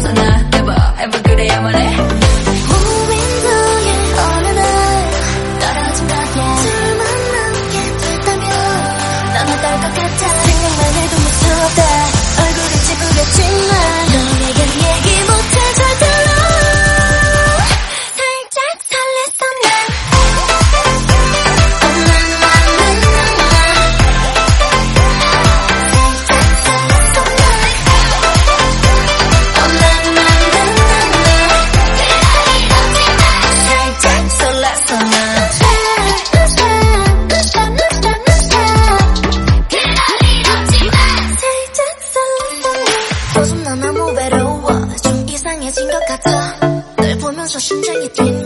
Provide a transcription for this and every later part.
close enough. 이상해진 것 같아 널 보면서 심장이 뛰는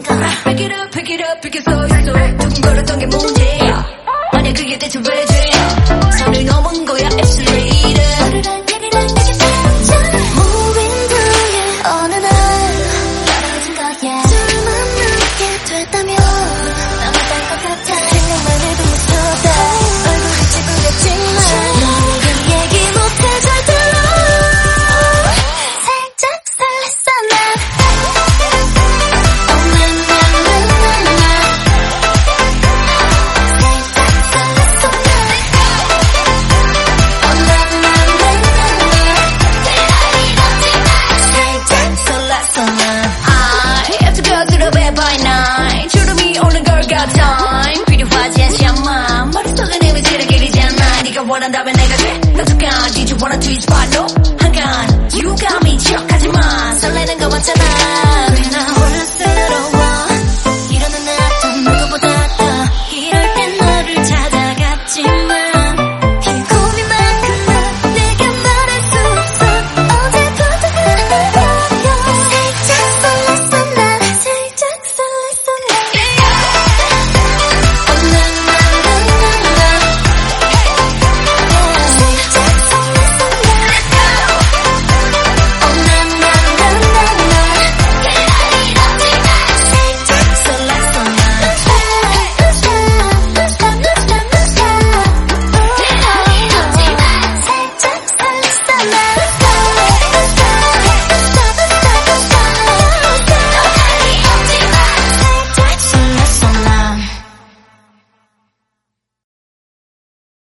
time 필요하지 않지 않마. 머릿속에 내 위치를 기리지 않아. 네가 원한다면 내가 돼. 너도 가지 You wanna twist but no